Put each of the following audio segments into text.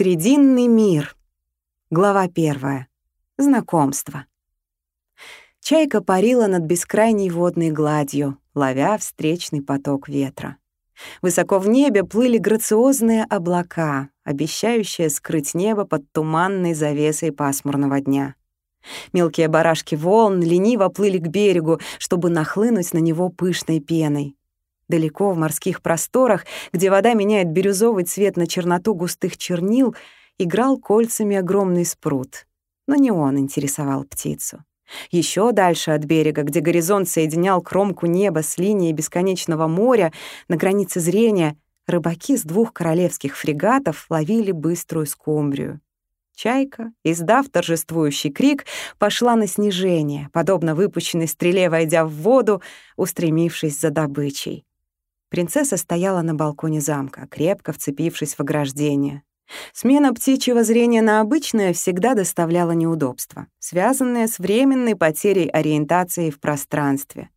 Срединный мир. Глава первая. Знакомство. Чайка парила над бескрайней водной гладью, ловя встречный поток ветра. Высоко в небе плыли грациозные облака, обещающие скрыть небо под туманной завесой пасмурного дня. Мелкие барашки волн лениво плыли к берегу, чтобы нахлынуть на него пышной пеной. Далеко в морских просторах, где вода меняет бирюзовый цвет на черноту густых чернил, играл кольцами огромный спрут. Но не он интересовал птицу. Еще дальше от берега, где горизонт соединял кромку неба с линией бесконечного моря, на границе зрения рыбаки с двух королевских фрегатов ловили быструю скумбрию. Чайка, издав торжествующий крик, пошла на снижение, подобно выпущенной стреле, войдя в воду, устремившись за добычей. Принцесса стояла на балконе замка, крепко вцепившись в ограждение. Смена птичьего зрения на обычное всегда доставляла неудобства, связанные с временной потерей ориентации в пространстве.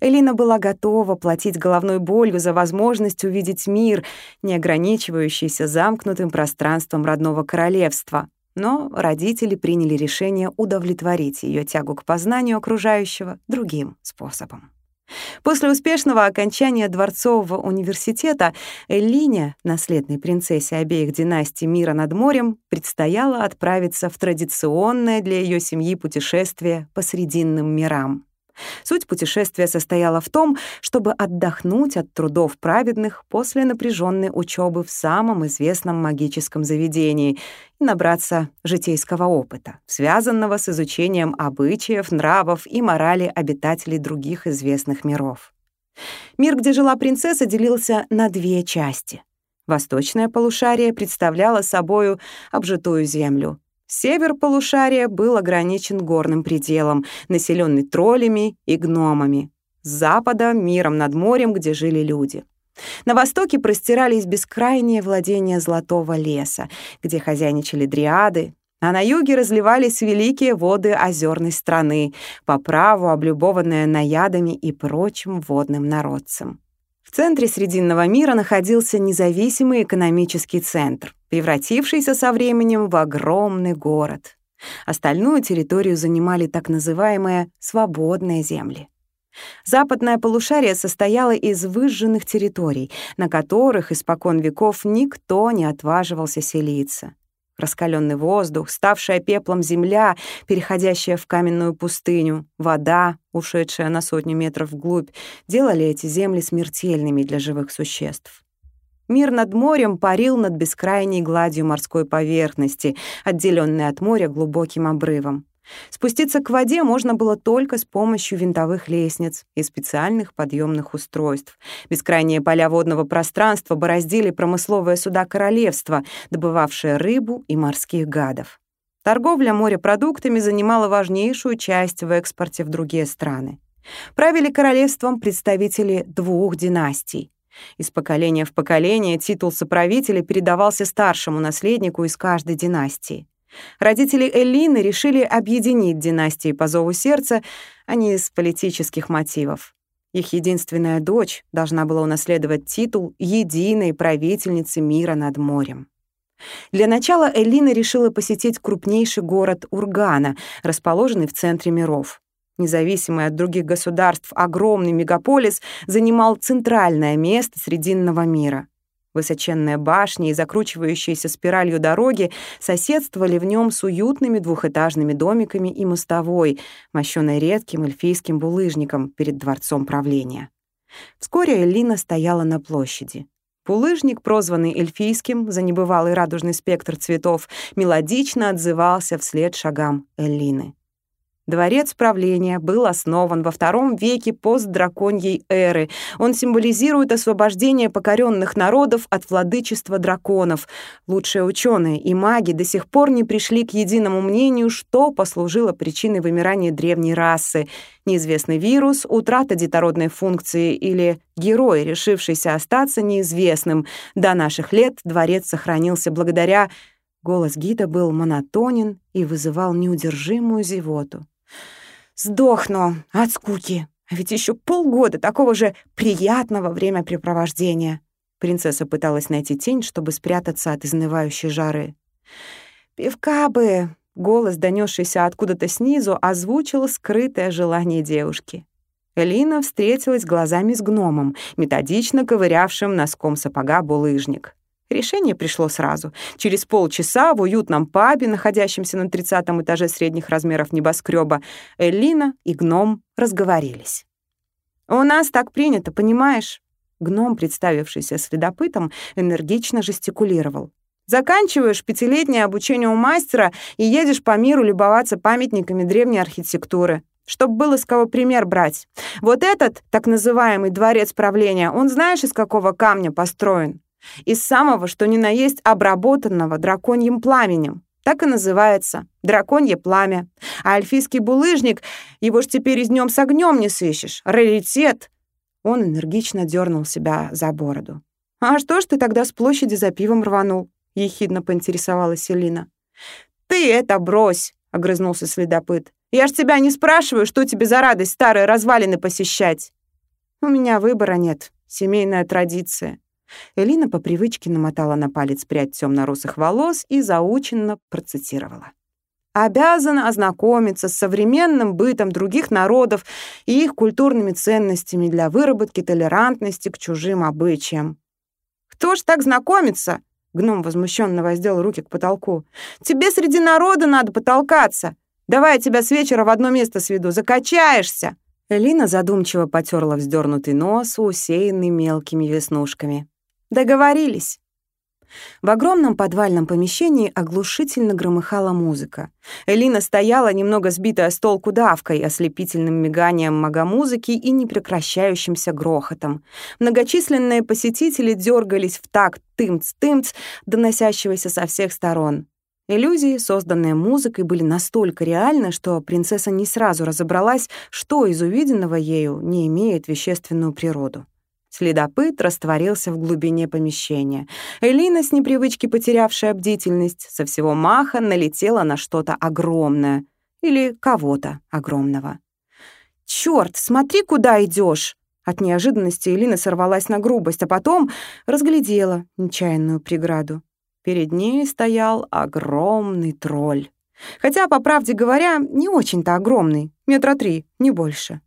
Элина была готова платить головной болью за возможность увидеть мир, не ограничивающийся замкнутым пространством родного королевства. Но родители приняли решение удовлетворить ее тягу к познанию окружающего другим способом. После успешного окончания Дворцового университета Эллине, наследной принцессе обеих династий мира над морем, предстояло отправиться в традиционное для ее семьи путешествие по Срединным мирам. Суть путешествия состояла в том, чтобы отдохнуть от трудов праведных после напряженной учебы в самом известном магическом заведении и набраться житейского опыта, связанного с изучением обычаев, нравов и морали обитателей других известных миров. Мир, где жила принцесса, делился на две части. Восточное полушарие представляло собою обжитую землю — Север полушария был ограничен горным пределом, населенный троллями и гномами. С запада — миром над морем, где жили люди. На востоке простирались бескрайние владения Золотого леса, где хозяйничали дриады, а на юге разливались великие воды озерной страны, по праву облюбованные наядами и прочим водным народцам. В центре Срединного мира находился независимый экономический центр — превратившийся со временем в огромный город. Остальную территорию занимали так называемые «свободные земли». Западное полушарие состояло из выжженных территорий, на которых испокон веков никто не отваживался селиться. Раскаленный воздух, ставшая пеплом земля, переходящая в каменную пустыню, вода, ушедшая на сотню метров вглубь, делали эти земли смертельными для живых существ. Мир над морем парил над бескрайней гладью морской поверхности, отделенной от моря глубоким обрывом. Спуститься к воде можно было только с помощью винтовых лестниц и специальных подъемных устройств. Бескрайние поля водного пространства бороздили промысловые суда королевства, добывавшие рыбу и морских гадов. Торговля морепродуктами занимала важнейшую часть в экспорте в другие страны. Правили королевством представители двух династий из поколения в поколение титул соправителя передавался старшему наследнику из каждой династии. Родители Эллины решили объединить династии по зову сердца, а не из политических мотивов. Их единственная дочь должна была унаследовать титул единой правительницы мира над морем. Для начала Эллина решила посетить крупнейший город Ургана, расположенный в центре миров. Независимый от других государств огромный мегаполис занимал центральное место Срединного мира. Высоченные башни и закручивающиеся спиралью дороги соседствовали в нем с уютными двухэтажными домиками и мостовой, мощенной редким эльфийским булыжником перед дворцом правления. Вскоре Эллина стояла на площади. Булыжник, прозванный эльфийским за небывалый радужный спектр цветов, мелодично отзывался вслед шагам Эллины. Дворец правления был основан во втором веке постдраконьей эры. Он символизирует освобождение покоренных народов от владычества драконов. Лучшие ученые и маги до сих пор не пришли к единому мнению, что послужило причиной вымирания древней расы. Неизвестный вирус, утрата детородной функции или герой, решившийся остаться неизвестным. До наших лет дворец сохранился благодаря... Голос гида был монотонен и вызывал неудержимую зевоту. Сдохну от скуки. А ведь еще полгода такого же приятного времяпрепровождения. Принцесса пыталась найти тень, чтобы спрятаться от изнывающей жары. «Пивка бы!» — голос, донесшийся откуда-то снизу, озвучил скрытое желание девушки. Элина встретилась глазами с гномом, методично ковырявшим носком сапога булыжник. Решение пришло сразу. Через полчаса в уютном пабе, находящемся на тридцатом этаже средних размеров небоскреба, Элина и гном разговорились. «У нас так принято, понимаешь?» Гном, представившийся следопытом, энергично жестикулировал. «Заканчиваешь пятилетнее обучение у мастера и едешь по миру любоваться памятниками древней архитектуры, чтобы было с кого пример брать. Вот этот, так называемый дворец правления, он знаешь, из какого камня построен? Из самого, что ни на есть, обработанного драконьим пламенем. Так и называется. Драконье пламя. А альфийский булыжник, его ж теперь из днем с огнем не сыщешь. Раритет. Он энергично дернул себя за бороду. «А что ж ты тогда с площади за пивом рванул?» — ехидно поинтересовалась Элина. «Ты это брось!» — огрызнулся следопыт. «Я ж тебя не спрашиваю, что тебе за радость старые развалины посещать!» «У меня выбора нет. Семейная традиция». Элина по привычке намотала на палец прядь темно-русых волос и заученно процитировала обязана ознакомиться с современным бытом других народов и их культурными ценностями для выработки толерантности к чужим обычаям. «Кто ж так знакомится?» Гном возмущенно воздел руки к потолку. «Тебе среди народа надо потолкаться. Давай я тебя с вечера в одно место сведу, закачаешься!» Элина задумчиво потерла вздернутый нос, усеянный мелкими веснушками. «Договорились». В огромном подвальном помещении оглушительно громыхала музыка. Элина стояла, немного сбитая с толку давкой, ослепительным миганием магомузыки и непрекращающимся грохотом. Многочисленные посетители дергались в такт тымц-тымц, доносящегося со всех сторон. Иллюзии, созданные музыкой, были настолько реальны, что принцесса не сразу разобралась, что из увиденного ею не имеет вещественную природу. Следопыт растворился в глубине помещения. Элина, с непривычки потерявшая бдительность, со всего маха налетела на что-то огромное. Или кого-то огромного. «Чёрт, смотри, куда идёшь!» От неожиданности Элина сорвалась на грубость, а потом разглядела нечаянную преграду. Перед ней стоял огромный тролль. Хотя, по правде говоря, не очень-то огромный, метра три, не больше.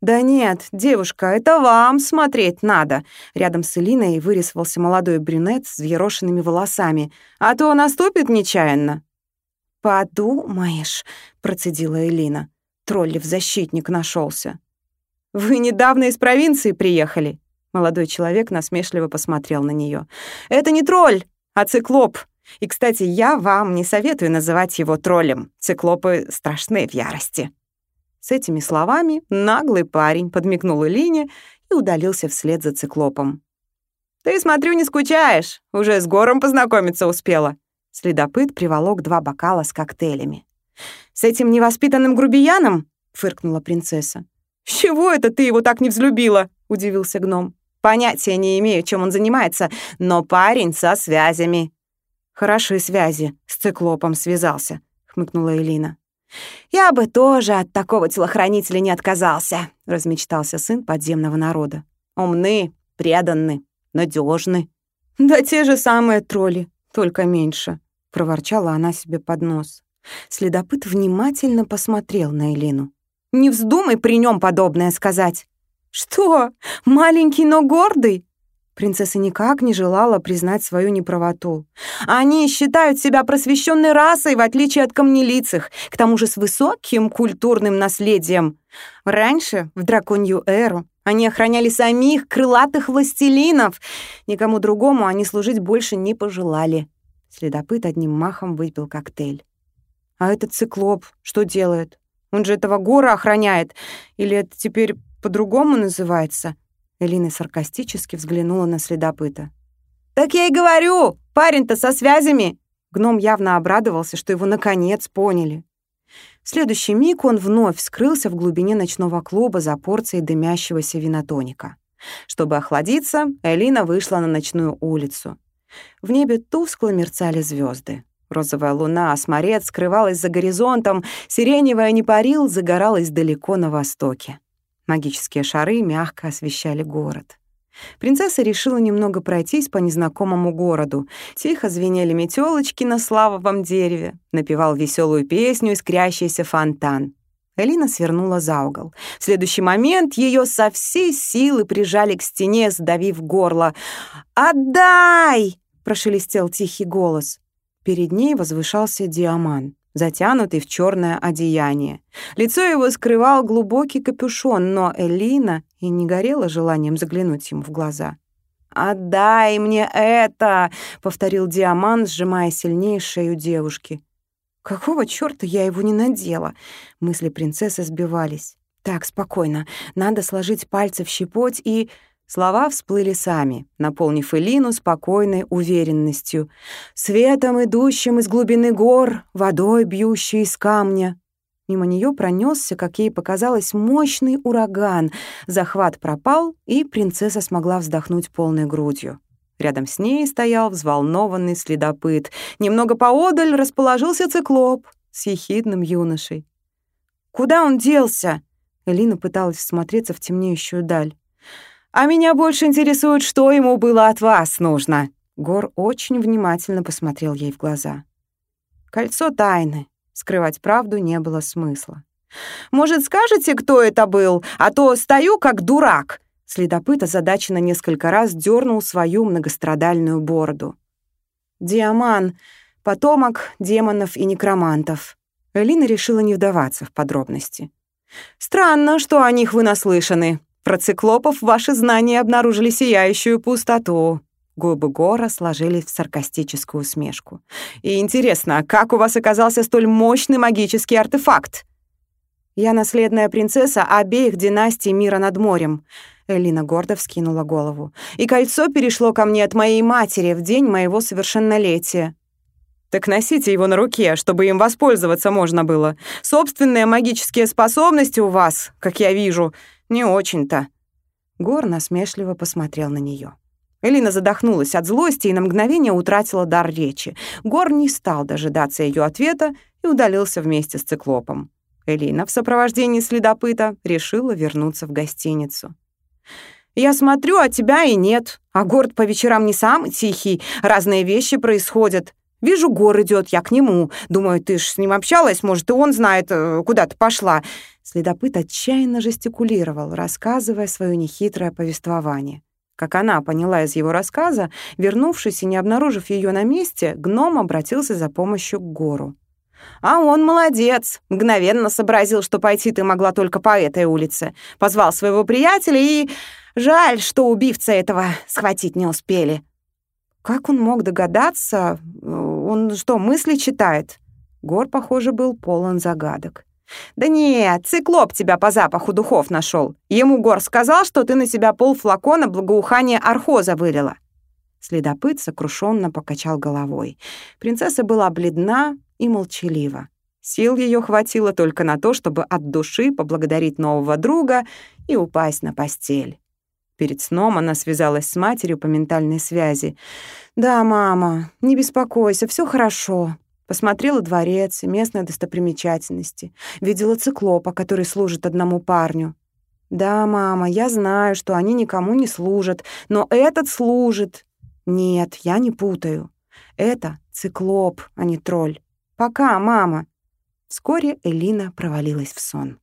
«Да нет, девушка, это вам смотреть надо!» Рядом с Элиной вырисовался молодой брюнет с взъерошенными волосами. «А то наступит нечаянно!» «Подумаешь!» — процедила Элина. Троллев защитник нашелся. «Вы недавно из провинции приехали?» Молодой человек насмешливо посмотрел на нее. «Это не тролль, а циклоп. И, кстати, я вам не советую называть его троллем. Циклопы страшны в ярости». С этими словами наглый парень подмигнул Элине и удалился вслед за циклопом. «Ты, смотрю, не скучаешь. Уже с Гором познакомиться успела». Следопыт приволок два бокала с коктейлями. «С этим невоспитанным грубияном?» — фыркнула принцесса. «С чего это ты его так не взлюбила?» — удивился гном. «Понятия не имею, чем он занимается, но парень со связями». «Хороши связи, с циклопом связался», — хмыкнула Элина. «Я бы тоже от такого телохранителя не отказался», — размечтался сын подземного народа. «Умны, преданны, надежны. «Да те же самые тролли, только меньше», — проворчала она себе под нос. Следопыт внимательно посмотрел на Элину. «Не вздумай при нем подобное сказать». «Что, маленький, но гордый?» Принцесса никак не желала признать свою неправоту. Они считают себя просвещенной расой, в отличие от камнелицых, к тому же с высоким культурным наследием. Раньше, в драконью эру, они охраняли самих крылатых властелинов. Никому другому они служить больше не пожелали. Следопыт одним махом выпил коктейль. «А этот циклоп что делает? Он же этого гора охраняет. Или это теперь по-другому называется?» Элина саркастически взглянула на следопыта. «Так я и говорю! Парень-то со связями!» Гном явно обрадовался, что его наконец поняли. В следующий миг он вновь скрылся в глубине ночного клуба за порцией дымящегося винотоника. Чтобы охладиться, Элина вышла на ночную улицу. В небе тускло мерцали звезды. Розовая луна, осморец скрывалась за горизонтом, сиреневая непарил загоралась далеко на востоке. Магические шары мягко освещали город. Принцесса решила немного пройтись по незнакомому городу. Тихо звенели метелочки на славовом дереве. Напевал веселую песню искрящийся фонтан. Элина свернула за угол. В следующий момент ее со всей силы прижали к стене, сдавив горло. «Отдай!» — прошелестел тихий голос. Перед ней возвышался Диаман, затянутый в черное одеяние. Лицо его скрывал глубокий капюшон, но Элина и не горела желанием заглянуть ему в глаза. «Отдай мне это!» — повторил Диаман, сжимая сильнее шею девушки. «Какого чёрта я его не надела?» Мысли принцессы сбивались. «Так, спокойно. Надо сложить пальцы в щепоть и...» Слова всплыли сами, наполнив Элину спокойной уверенностью. «Светом, идущим из глубины гор, водой, бьющей из камня». Мимо нее пронесся, как ей показалось, мощный ураган. Захват пропал, и принцесса смогла вздохнуть полной грудью. Рядом с ней стоял взволнованный следопыт. Немного поодаль расположился циклоп с ехидным юношей. «Куда он делся?» Элина пыталась всмотреться в темнеющую даль. «А меня больше интересует, что ему было от вас нужно». Гор очень внимательно посмотрел ей в глаза. «Кольцо тайны. Скрывать правду не было смысла. «Может, скажете, кто это был? А то стою как дурак!» Следопыт озадаченно несколько раз дернул свою многострадальную бороду. «Диаман, потомок демонов и некромантов». Элина решила не вдаваться в подробности. «Странно, что о них вы наслышаны. Про циклопов ваши знания обнаружили сияющую пустоту». Губы Гора сложились в саркастическую усмешку. «И интересно, как у вас оказался столь мощный магический артефакт?» «Я наследная принцесса обеих династий мира над морем», Элина гордо вскинула голову. «И кольцо перешло ко мне от моей матери в день моего совершеннолетия». «Так носите его на руке, чтобы им воспользоваться можно было. Собственные магические способности у вас, как я вижу, не очень-то». Гор насмешливо посмотрел на нее. Элина задохнулась от злости и на мгновение утратила дар речи. Гор не стал дожидаться ее ответа и удалился вместе с циклопом. Элина в сопровождении следопыта решила вернуться в гостиницу. «Я смотрю, а тебя и нет. А город по вечерам не самый тихий. Разные вещи происходят. Вижу, Гор идет, я к нему. Думаю, ты ж с ним общалась, может, и он знает, э, куда ты пошла». Следопыт отчаянно жестикулировал, рассказывая свое нехитрое повествование. Как она поняла из его рассказа, вернувшись и не обнаружив ее на месте, гном обратился за помощью к гору. «А он молодец!» Мгновенно сообразил, что пойти ты могла только по этой улице. Позвал своего приятеля и... Жаль, что убивца этого схватить не успели. Как он мог догадаться? Он что, мысли читает? Гор, похоже, был полон загадок. «Да нет, циклоп тебя по запаху духов нашел. Ему Гор сказал, что ты на себя полфлакона благоухания архоза вылила». Следопыт сокрушенно покачал головой. Принцесса была бледна и молчалива. Сил ее хватило только на то, чтобы от души поблагодарить нового друга и упасть на постель. Перед сном она связалась с матерью по ментальной связи. «Да, мама, не беспокойся, все хорошо. Посмотрела дворец и местные достопримечательности. Видела циклопа, который служит одному парню. «Да, мама, я знаю, что они никому не служат, но этот служит». «Нет, я не путаю. Это циклоп, а не тролль. Пока, мама». Вскоре Элина провалилась в сон.